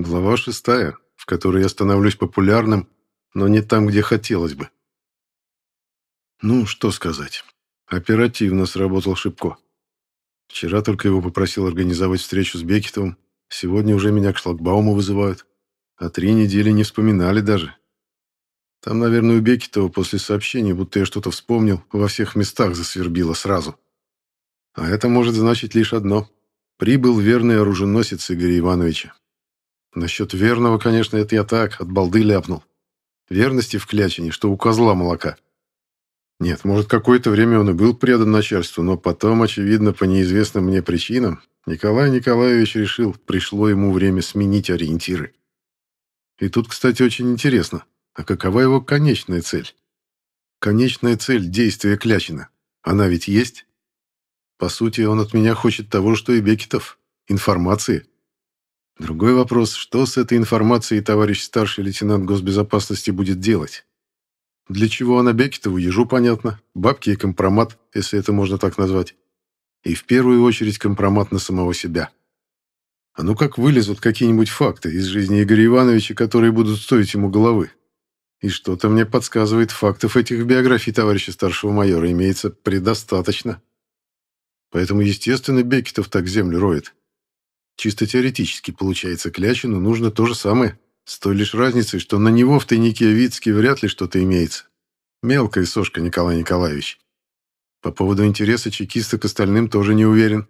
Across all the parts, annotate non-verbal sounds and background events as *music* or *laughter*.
Глава шестая, в которой я становлюсь популярным, но не там, где хотелось бы. Ну, что сказать. Оперативно сработал Шипко. Вчера только его попросил организовать встречу с Бекетовым, сегодня уже меня к шлагбауму вызывают. А три недели не вспоминали даже. Там, наверное, у Бекетова после сообщения, будто я что-то вспомнил, во всех местах засвербило сразу. А это может значить лишь одно. Прибыл верный оруженосец Игоря Ивановича. Насчет верного, конечно, это я так, от балды ляпнул. Верности в клячине, что у козла молока. Нет, может, какое-то время он и был предан начальству, но потом, очевидно, по неизвестным мне причинам, Николай Николаевич решил, пришло ему время сменить ориентиры. И тут, кстати, очень интересно, а какова его конечная цель? Конечная цель действия Клячина. Она ведь есть? По сути, он от меня хочет того, что и Бекетов. Информации. Другой вопрос, что с этой информацией товарищ старший лейтенант госбезопасности будет делать? Для чего она Бекетову, ежу понятно. Бабки и компромат, если это можно так назвать. И в первую очередь компромат на самого себя. А ну как вылезут какие-нибудь факты из жизни Игоря Ивановича, которые будут стоить ему головы? И что-то мне подсказывает, фактов этих в биографии товарища старшего майора имеется предостаточно. Поэтому, естественно, Бекетов так землю роет. Чисто теоретически, получается, Клячину нужно то же самое, с той лишь разницей, что на него в тайнике Вицке вряд ли что-то имеется. Мелкая сошка, Николай Николаевич. По поводу интереса чекиста к остальным тоже не уверен.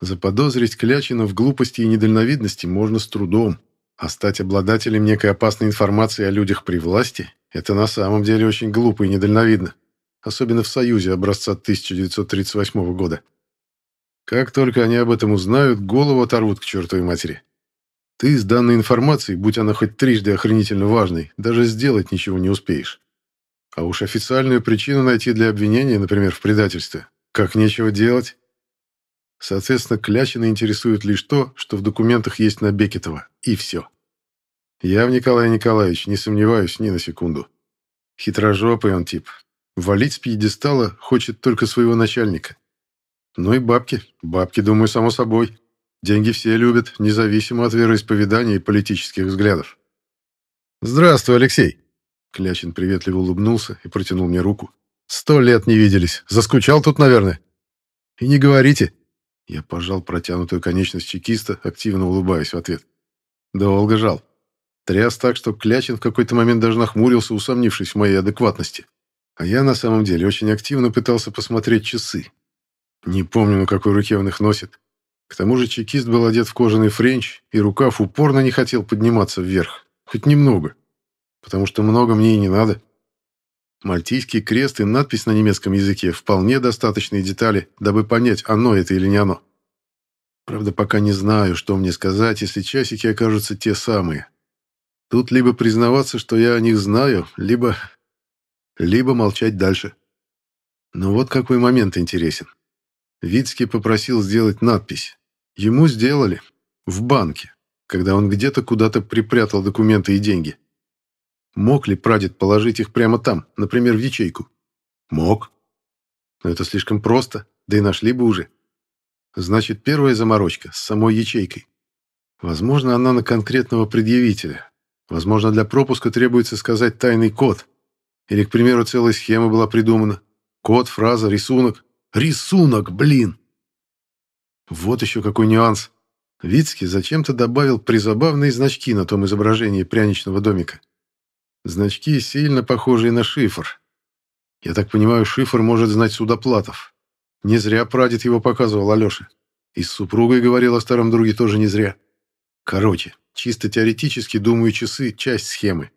Заподозрить Клячина в глупости и недальновидности можно с трудом, а стать обладателем некой опасной информации о людях при власти – это на самом деле очень глупо и недальновидно, особенно в Союзе образца 1938 года. Как только они об этом узнают, голову оторвут к чертовой матери. Ты с данной информацией, будь она хоть трижды охренительно важной, даже сделать ничего не успеешь. А уж официальную причину найти для обвинения, например, в предательстве, как нечего делать. Соответственно, Клячина интересует лишь то, что в документах есть на Бекетова, и все. Я в Николае Николаевич не сомневаюсь ни на секунду. Хитрожопый он тип. Валить с пьедестала хочет только своего начальника. Ну и бабки. Бабки, думаю, само собой. Деньги все любят, независимо от вероисповедания и политических взглядов. «Здравствуй, Алексей!» Клячин приветливо улыбнулся и протянул мне руку. «Сто лет не виделись. Заскучал тут, наверное?» «И не говорите!» Я пожал протянутую конечность чекиста, активно улыбаясь в ответ. «Долго жал. Тряс так, что Клячин в какой-то момент даже нахмурился, усомнившись в моей адекватности. А я на самом деле очень активно пытался посмотреть часы, не помню, на какой руке он их носит. К тому же чекист был одет в кожаный френч, и рукав упорно не хотел подниматься вверх. Хоть немного. Потому что много мне и не надо. Мальтийский крест и надпись на немецком языке – вполне достаточные детали, дабы понять, оно это или не оно. Правда, пока не знаю, что мне сказать, если часики окажутся те самые. Тут либо признаваться, что я о них знаю, либо... либо молчать дальше. Но вот какой момент интересен. Вицкий попросил сделать надпись. Ему сделали. В банке, когда он где-то куда-то припрятал документы и деньги. Мог ли прадед положить их прямо там, например, в ячейку? Мог. Но это слишком просто, да и нашли бы уже. Значит, первая заморочка с самой ячейкой. Возможно, она на конкретного предъявителя. Возможно, для пропуска требуется сказать тайный код. Или, к примеру, целая схема была придумана. Код, фраза, рисунок. Рисунок, блин! Вот еще какой нюанс. Вицкий зачем-то добавил призабавные значки на том изображении пряничного домика. Значки, сильно похожие на шифр. Я так понимаю, шифр может знать Судоплатов. Не зря прадед его показывал Алёше. И с супругой говорил о старом друге тоже не зря. Короче, чисто теоретически, думаю, часы — часть схемы.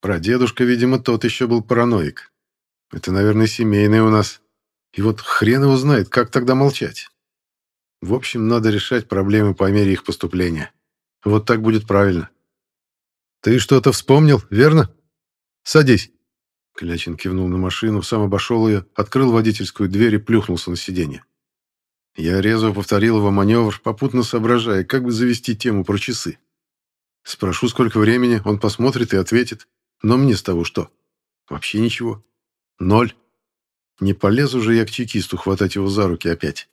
Прадедушка, видимо, тот еще был параноик. Это, наверное, семейное у нас. И вот хрен его знает, как тогда молчать. В общем, надо решать проблемы по мере их поступления. Вот так будет правильно. «Ты что-то вспомнил, верно? Садись». Клячин кивнул на машину, сам обошел ее, открыл водительскую дверь и плюхнулся на сиденье. Я резво повторил его маневр, попутно соображая, как бы завести тему про часы. Спрошу, сколько времени, он посмотрит и ответит. Но мне с того что? Вообще ничего. Ноль. Не полезу же я к чекисту хватать его за руки опять.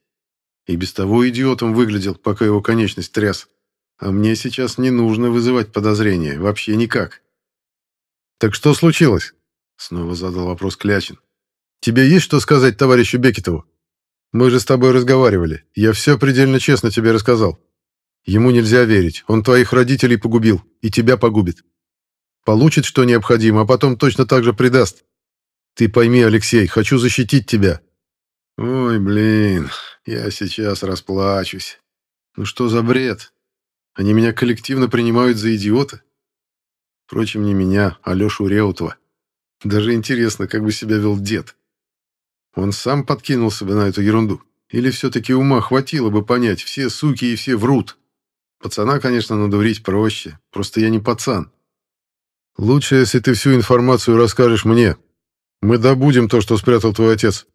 И без того идиотом выглядел, пока его конечность тряс. А мне сейчас не нужно вызывать подозрения, вообще никак. «Так что случилось?» — снова задал вопрос Клячин. «Тебе есть что сказать товарищу Бекетову? Мы же с тобой разговаривали. Я все предельно честно тебе рассказал. Ему нельзя верить. Он твоих родителей погубил и тебя погубит. Получит, что необходимо, а потом точно так же предаст. Ты пойми, Алексей, хочу защитить тебя». «Ой, блин, я сейчас расплачусь. Ну что за бред? Они меня коллективно принимают за идиота?» Впрочем, не меня, а Лешу Реутова. Даже интересно, как бы себя вел дед. Он сам подкинул себя на эту ерунду. Или все-таки ума хватило бы понять, все суки и все врут. Пацана, конечно, надурить проще. Просто я не пацан. Лучше, если ты всю информацию расскажешь мне. Мы добудем то, что спрятал твой отец.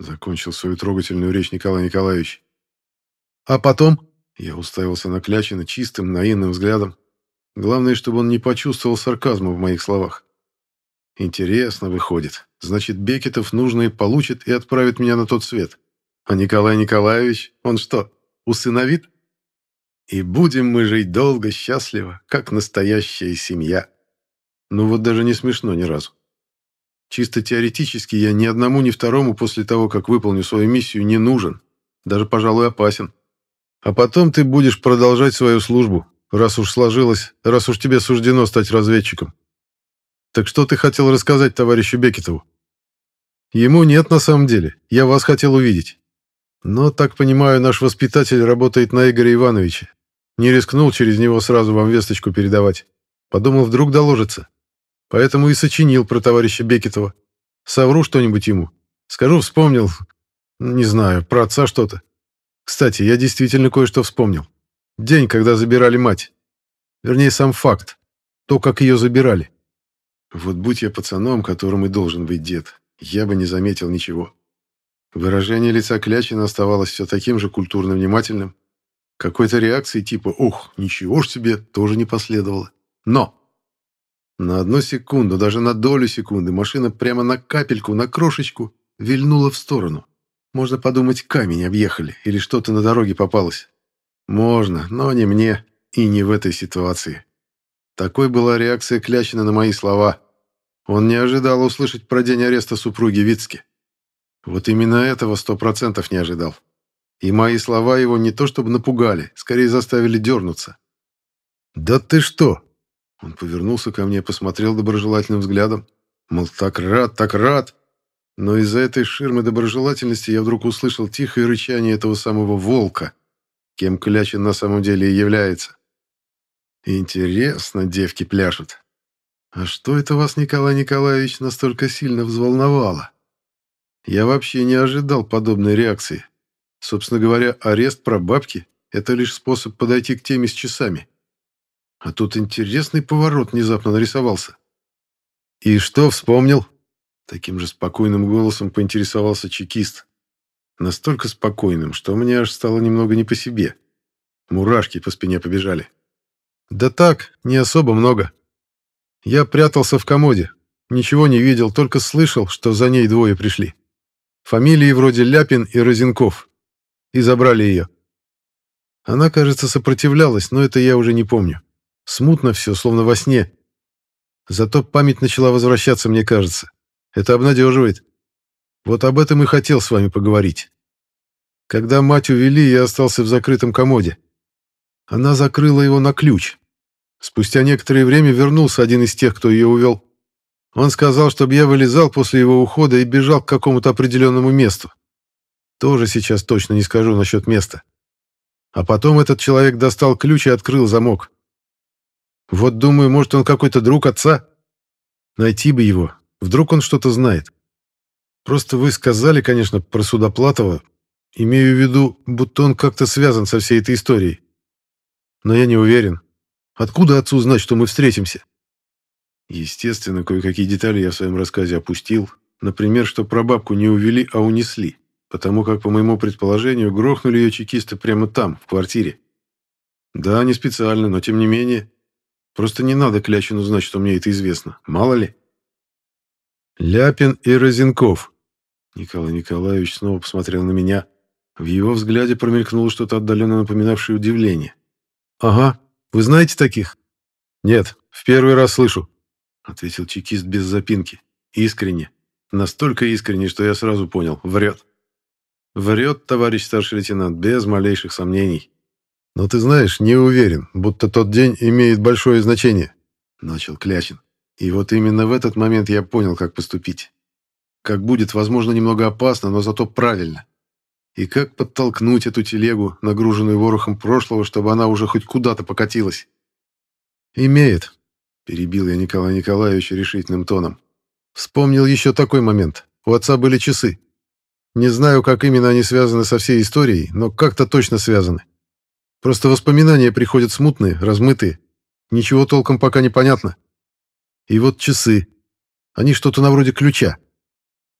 Закончил свою трогательную речь Николай Николаевич. А потом... Я уставился на Клячина чистым, наивным взглядом. Главное, чтобы он не почувствовал сарказма в моих словах. Интересно выходит. Значит, Бекетов нужное получит и отправит меня на тот свет. А Николай Николаевич, он что, усыновит? И будем мы жить долго, счастливо, как настоящая семья. Ну вот даже не смешно ни разу. Чисто теоретически я ни одному, ни второму после того, как выполню свою миссию, не нужен. Даже, пожалуй, опасен. А потом ты будешь продолжать свою службу, раз уж сложилось, раз уж тебе суждено стать разведчиком. Так что ты хотел рассказать товарищу Бекетову? Ему нет на самом деле. Я вас хотел увидеть. Но, так понимаю, наш воспитатель работает на Игоря Ивановича. Не рискнул через него сразу вам весточку передавать. Подумал, вдруг доложится. Поэтому и сочинил про товарища Бекетова. Совру что-нибудь ему. Скажу, вспомнил. Не знаю, про отца что-то. Кстати, я действительно кое-что вспомнил. День, когда забирали мать. Вернее, сам факт. То, как ее забирали. Вот будь я пацаном, которым и должен быть дед, я бы не заметил ничего. Выражение лица Клячина оставалось все таким же культурно внимательным. Какой-то реакции типа «Ух, ничего ж себе!» тоже не последовало. Но! На одну секунду, даже на долю секунды, машина прямо на капельку, на крошечку вильнула в сторону. Можно подумать, камень объехали или что-то на дороге попалось. Можно, но не мне и не в этой ситуации. Такой была реакция Клячина на мои слова. Он не ожидал услышать про день ареста супруги Вицки. Вот именно этого сто процентов не ожидал. И мои слова его не то чтобы напугали, скорее заставили дернуться. «Да ты что?» Он повернулся ко мне, посмотрел доброжелательным взглядом. Мол, так рад, так рад. Но из-за этой ширмы доброжелательности я вдруг услышал тихое рычание этого самого волка — кем Клячин на самом деле и является. Интересно, девки пляшут. А что это вас, Николай Николаевич, настолько сильно взволновало? Я вообще не ожидал подобной реакции. Собственно говоря, арест про бабки — это лишь способ подойти к теме с часами. А тут интересный поворот внезапно нарисовался. «И что вспомнил?» Таким же спокойным голосом поинтересовался чекист. Настолько спокойным, что мне аж стало немного не по себе. Мурашки по спине побежали. Да так, не особо много. Я прятался в комоде. Ничего не видел, только слышал, что за ней двое пришли. Фамилии вроде Ляпин и Розенков. И забрали ее. Она, кажется, сопротивлялась, но это я уже не помню. Смутно все, словно во сне. Зато память начала возвращаться, мне кажется. Это обнадеживает. Вот об этом и хотел с вами поговорить. Когда мать увели, я остался в закрытом комоде. Она закрыла его на ключ. Спустя некоторое время вернулся один из тех, кто ее увел. Он сказал, чтобы я вылезал после его ухода и бежал к какому-то определенному месту. Тоже сейчас точно не скажу насчет места. А потом этот человек достал ключ и открыл замок. Вот думаю, может, он какой-то друг отца? Найти бы его. Вдруг он что-то знает. Просто вы сказали, конечно, про Судоплатова. Имею в виду, будто он как-то связан со всей этой историей. Но я не уверен. Откуда отцу знать, что мы встретимся? Естественно, кое-какие детали я в своем рассказе опустил. Например, что прабабку не увели, а унесли. Потому как, по моему предположению, грохнули ее чекисты прямо там, в квартире. Да, не специально, но тем не менее. Просто не надо Клячину знать, что мне это известно. Мало ли. Ляпин и Розенков. Николай Николаевич снова посмотрел на меня. В его взгляде промелькнуло что-то отдаленно напоминавшее удивление. «Ага», Вы знаете таких?» «Нет, в первый раз слышу», — ответил чекист без запинки. «Искренне. Настолько искренне, что я сразу понял. Врет». «Врет, товарищ старший лейтенант, без малейших сомнений». «Но ты знаешь, не уверен, будто тот день имеет большое значение», — начал Клячин. И вот именно в этот момент я понял, как поступить. Как будет, возможно, немного опасно, но зато правильно. И как подтолкнуть эту телегу, нагруженную ворохом прошлого, чтобы она уже хоть куда-то покатилась. «Имеет», — перебил я Николая Николаевича решительным тоном. «Вспомнил еще такой момент. У отца были часы. Не знаю, как именно они связаны со всей историей, но как-то точно связаны. Просто воспоминания приходят смутные, размытые. Ничего толком пока не понятно. И вот часы. Они что-то на вроде ключа.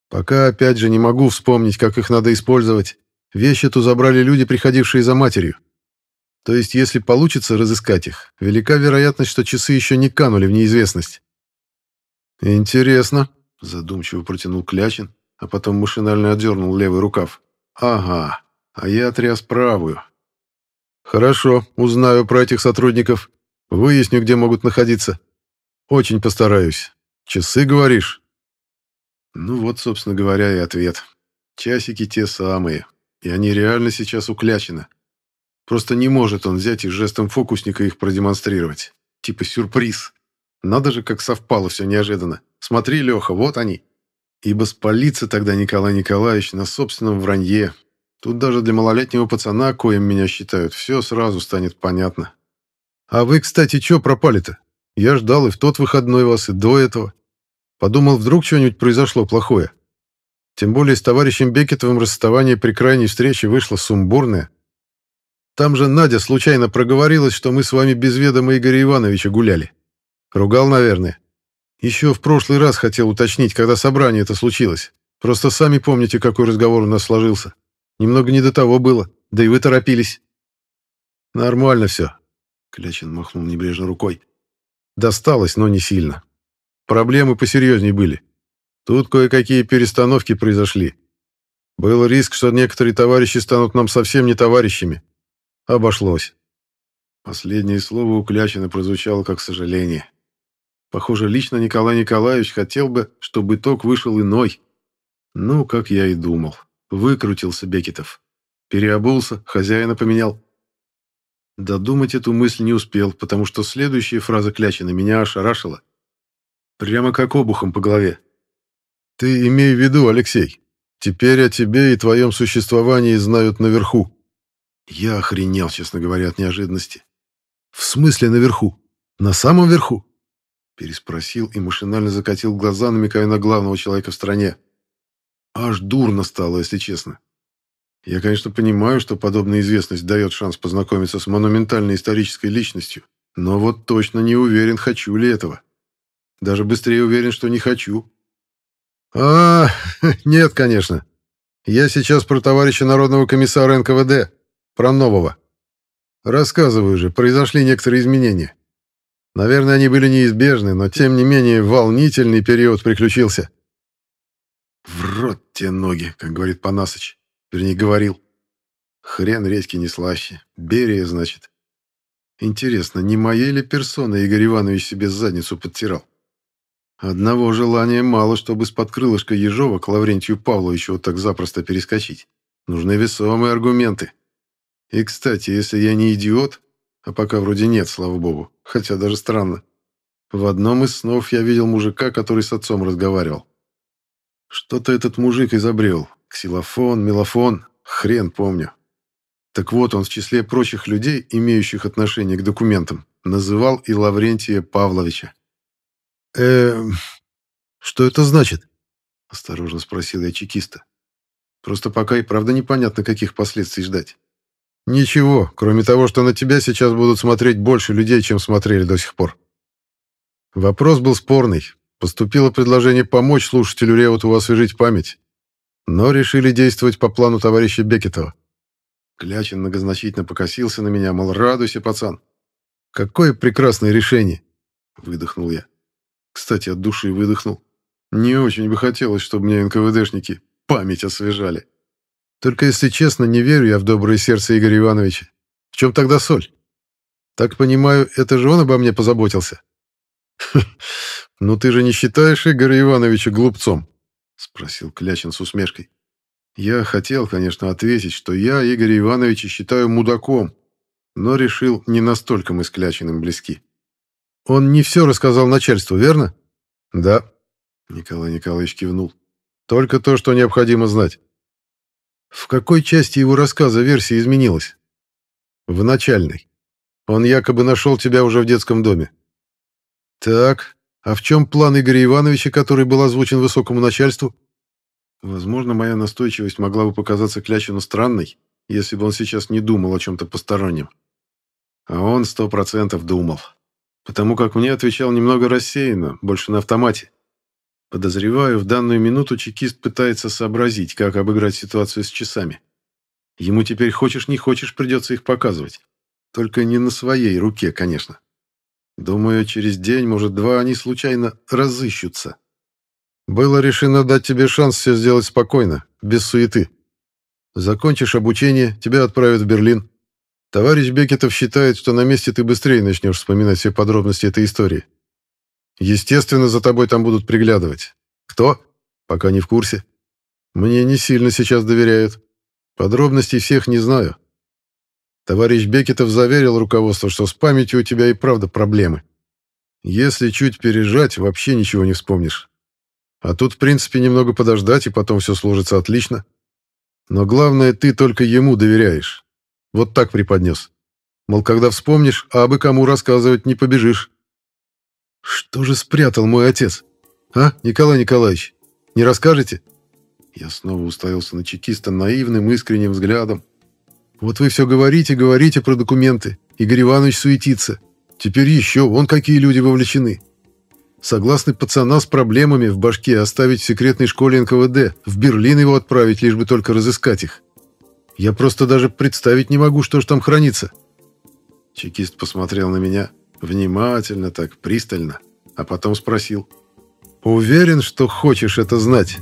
Пока, опять же, не могу вспомнить, как их надо использовать. Вещь эту забрали люди, приходившие за матерью. То есть, если получится разыскать их, велика вероятность, что часы еще не канули в неизвестность. «Интересно», — задумчиво протянул Клячин, а потом машинально отдернул левый рукав. «Ага, а я тряс правую. Хорошо, узнаю про этих сотрудников, выясню, где могут находиться. Очень постараюсь. Часы, говоришь?» Ну вот, собственно говоря, и ответ. Часики те самые, и они реально сейчас уклячены. Просто не может он взять и жестом фокусника их продемонстрировать. Типа сюрприз. Надо же, как совпало все неожиданно. Смотри, Леха, вот они. Ибо спалится тогда Николай Николаевич на собственном вранье. Тут даже для малолетнего пацана, коим меня считают, все сразу станет понятно. А вы, кстати, что пропали-то? Я ждал и в тот выходной вас, и до этого. Подумал, вдруг что-нибудь произошло плохое. Тем более с товарищем Бекетовым расставание при крайней встрече вышло сумбурное. Там же Надя случайно проговорилась, что мы с вами без ведома Игоря Ивановича гуляли. Ругал, наверное. Еще в прошлый раз хотел уточнить, когда собрание это случилось. Просто сами помните, какой разговор у нас сложился. Немного не до того было, да и вы торопились. Нормально все. Клячин махнул небрежно рукой. Досталось, но не сильно. Проблемы посерьезней были. Тут кое-какие перестановки произошли. Был риск, что некоторые товарищи станут нам совсем не товарищами, Обошлось. Последнее слово у Клячина прозвучало как сожаление. Похоже, лично Николай Николаевич хотел бы, чтобы итог вышел иной. Ну, как я и думал. Выкрутился Бекетов. Переобулся, хозяина поменял. Додумать эту мысль не успел, потому что следующая фраза Клячина меня ошарашила. Прямо как обухом по голове. «Ты имей в виду, Алексей, теперь о тебе и твоем существовании знают наверху. Я охренел, честно говоря, от неожиданности. «В смысле наверху? На самом верху?» Переспросил и машинально закатил глаза, намекая на главного человека в стране. Аж дурно стало, если честно. Я, конечно, понимаю, что подобная известность дает шанс познакомиться с монументальной исторической личностью, но вот точно не уверен, хочу ли этого. Даже быстрее уверен, что не хочу. А, *laughs* нет, конечно. Я сейчас про товарища народного комиссара НКВД. Про нового. Рассказываю же, произошли некоторые изменения. Наверное, они были неизбежны, но тем не менее волнительный период приключился. В рот те ноги, как говорит Панасыч. Вернее, говорил. Хрен редьки не слаще. Берия, значит. Интересно, не моей ли персоной Игорь Иванович себе задницу подтирал? Одного желания мало, чтобы с-под крылышка Ежова к Лаврентию Павловичу вот так запросто перескочить. Нужны весомые аргументы. И, кстати, если я не идиот, а пока вроде нет, слава богу, хотя даже странно, в одном из снов я видел мужика, который с отцом разговаривал. Что-то этот мужик изобрел. Ксилофон, мелофон, хрен помню. Так вот, он в числе прочих людей, имеющих отношение к документам, называл и Лаврентия Павловича. э что это значит?» — осторожно спросил я чекиста. «Просто пока и правда непонятно, каких последствий ждать». Ничего, кроме того, что на тебя сейчас будут смотреть больше людей, чем смотрели до сих пор. Вопрос был спорный. Поступило предложение помочь слушателю Реуту освежить память. Но решили действовать по плану товарища Бекетова. Клячин многозначительно покосился на меня, мол, радуйся, пацан. Какое прекрасное решение, выдохнул я. Кстати, от души выдохнул. Не очень бы хотелось, чтобы мне НКВДшники память освежали. Только, если честно, не верю я в доброе сердце Игоря Ивановича. В чем тогда соль? Так понимаю, это же он обо мне позаботился? *laughs* «Ну ты же не считаешь Игоря Ивановича глупцом?» — спросил Клячин с усмешкой. Я хотел, конечно, ответить, что я Игоря Ивановича считаю мудаком, но решил, не настолько мы с Клячиным близки. «Он не все рассказал начальству, верно?» «Да», — Николай Николаевич кивнул. «Только то, что необходимо знать». «В какой части его рассказа версия изменилась?» «В начальной. Он якобы нашел тебя уже в детском доме». «Так, а в чем план Игоря Ивановича, который был озвучен высокому начальству?» Возможно, моя настойчивость могла бы показаться Клячину странной, если бы он сейчас не думал о чем-то постороннем. А он сто процентов думал. Потому как мне отвечал немного рассеянно, больше на автомате. Подозреваю, в данную минуту чекист пытается сообразить, как обыграть ситуацию с часами. Ему теперь хочешь не хочешь придется их показывать. Только не на своей руке, конечно. Думаю, через день, может, два они случайно разыщутся. Было решено дать тебе шанс все сделать спокойно, без суеты. Закончишь обучение, тебя отправят в Берлин. Товарищ Бекетов считает, что на месте ты быстрее начнешь вспоминать все подробности этой истории. Естественно, за тобой там будут приглядывать. Кто? Пока не в курсе. Мне не сильно сейчас доверяют. Подробностей всех не знаю. Товарищ Бекетов заверил руководство, что с памятью у тебя и правда проблемы. Если чуть пережать, вообще ничего не вспомнишь. А тут, в принципе, немного подождать, и потом все сложится отлично. Но главное, ты только ему доверяешь. Вот так преподнес. Мол, когда вспомнишь, а абы кому рассказывать не побежишь. Что же спрятал мой отец? А, Николай Николаевич, не расскажете? Я снова уставился на чекиста наивным, искренним взглядом. Вот вы все говорите, говорите про документы. Игорь Иванович суетится. Теперь еще, вон какие люди вовлечены. Согласны пацана с проблемами в башке оставить в секретной школе НКВД, в Берлин его отправить, лишь бы только разыскать их. Я просто даже представить не могу, что же там хранится. Чекист посмотрел на меня внимательно, так пристально, а потом спросил. «Уверен, что хочешь это знать?»